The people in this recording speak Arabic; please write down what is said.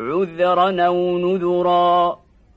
عذرا أو نذرا.